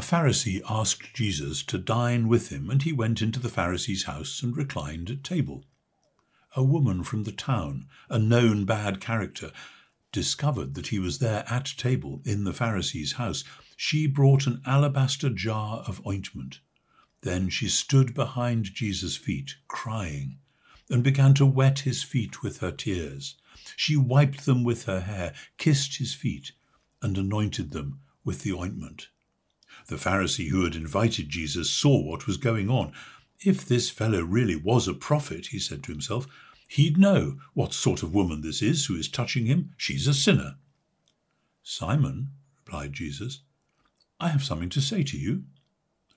Pharisee asked Jesus to dine with him, and he went into the Pharisee's house and reclined at table. A woman from the town, a known bad character, discovered that he was there at table in the Pharisee's house. She brought an alabaster jar of ointment. Then she stood behind Jesus' feet, crying, and began to wet his feet with her tears. She wiped them with her hair, kissed his feet, and anointed them with the ointment. The Pharisee who had invited Jesus saw what was going on. If this fellow really was a prophet, he said to himself, he'd know what sort of woman this is who is touching him. She's a sinner. Simon, replied Jesus, I have something to say to you.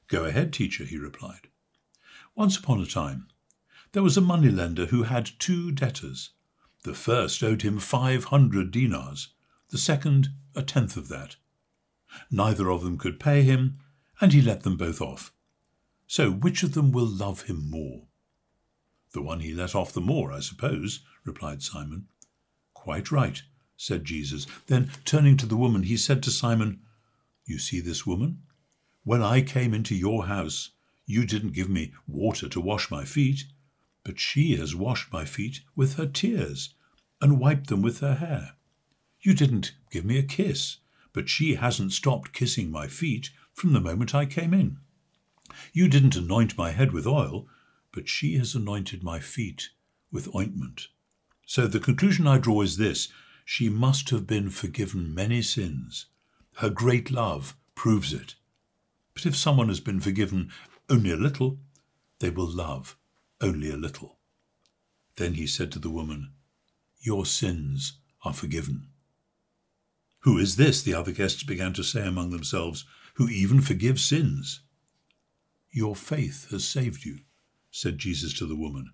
Go ahead, teacher, he replied. Once upon a time, there was a moneylender who had two debtors. The first owed him five hundred dinars, the second a tenth of that. Neither of them could pay him, and he let them both off. So which of them will love him more? The one he let off the more, I suppose, replied Simon. Quite right, said Jesus. Then, turning to the woman, he said to Simon, You see this woman? When I came into your house, you didn't give me water to wash my feet, but she has washed my feet with her tears and wiped them with her hair. You didn't give me a kiss, but she hasn't stopped kissing my feet from the moment I came in. You didn't anoint my head with oil, but she has anointed my feet with ointment. So the conclusion I draw is this she must have been forgiven many sins. Her great love proves it. But if someone has been forgiven only a little, they will love only a little. Then he said to the woman, Your sins are forgiven. Who is this, the other guests began to say among themselves, who even forgives sins? Your faith has saved you, said Jesus to the woman.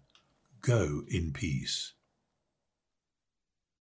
Go in peace.